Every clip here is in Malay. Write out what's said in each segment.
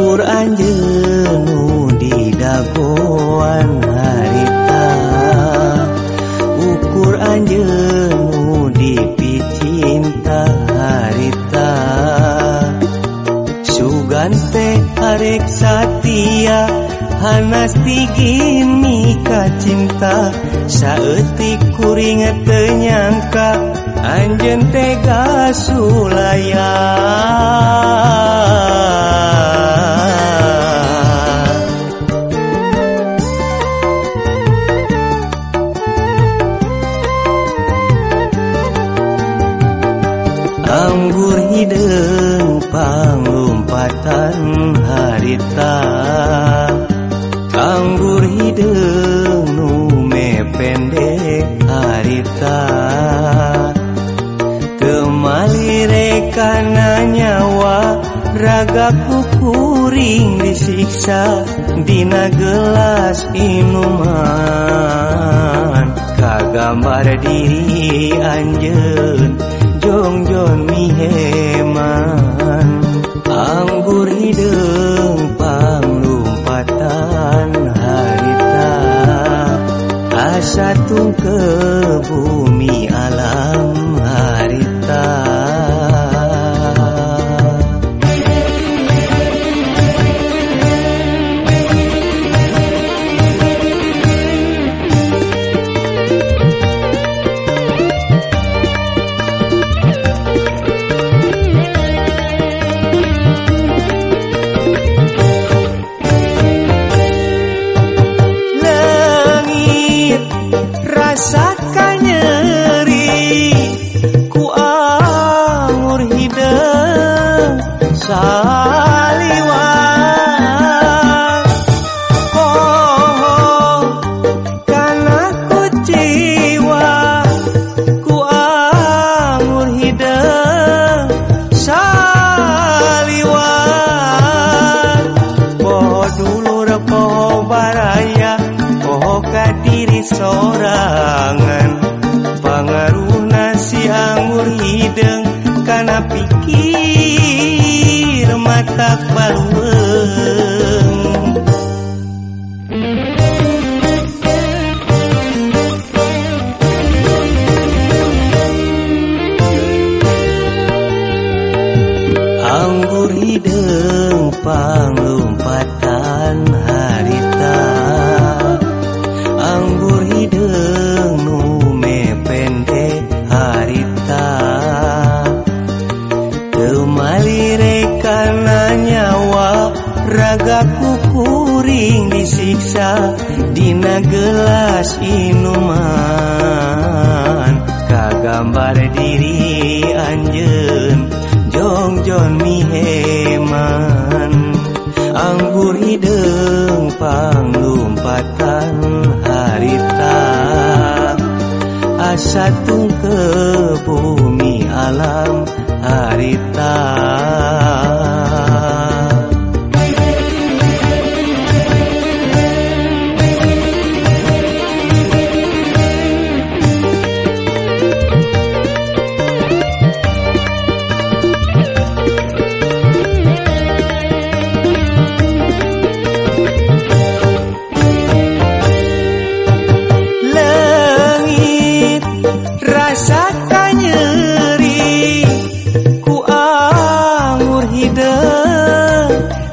Quran jenu di dakwaan harita. Ukur anjenu di picinta harita. Sugante arek satia hanas tigini nikah cinta saeutik kuring tenyangka anjeun tega sulaya. Anggur hidung panglumpatan harita. Anggur raga kukuring disiksa dina gelas inuman kagambar diri anjeun jongjon miheman anggur hidung panglumpatan harita asa ke bumi alam I sat kadiri sorangan. Pangaruh nasi anggur hidung karena pikir mata balueng anggur hidung panglumpatan harita ragaku kuring disiksa Dina gelas inuman. Kagambar diri anjeun Jongjon miheman. Anggur hidung panglumpatan harita. Asa ke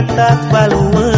mata baluwe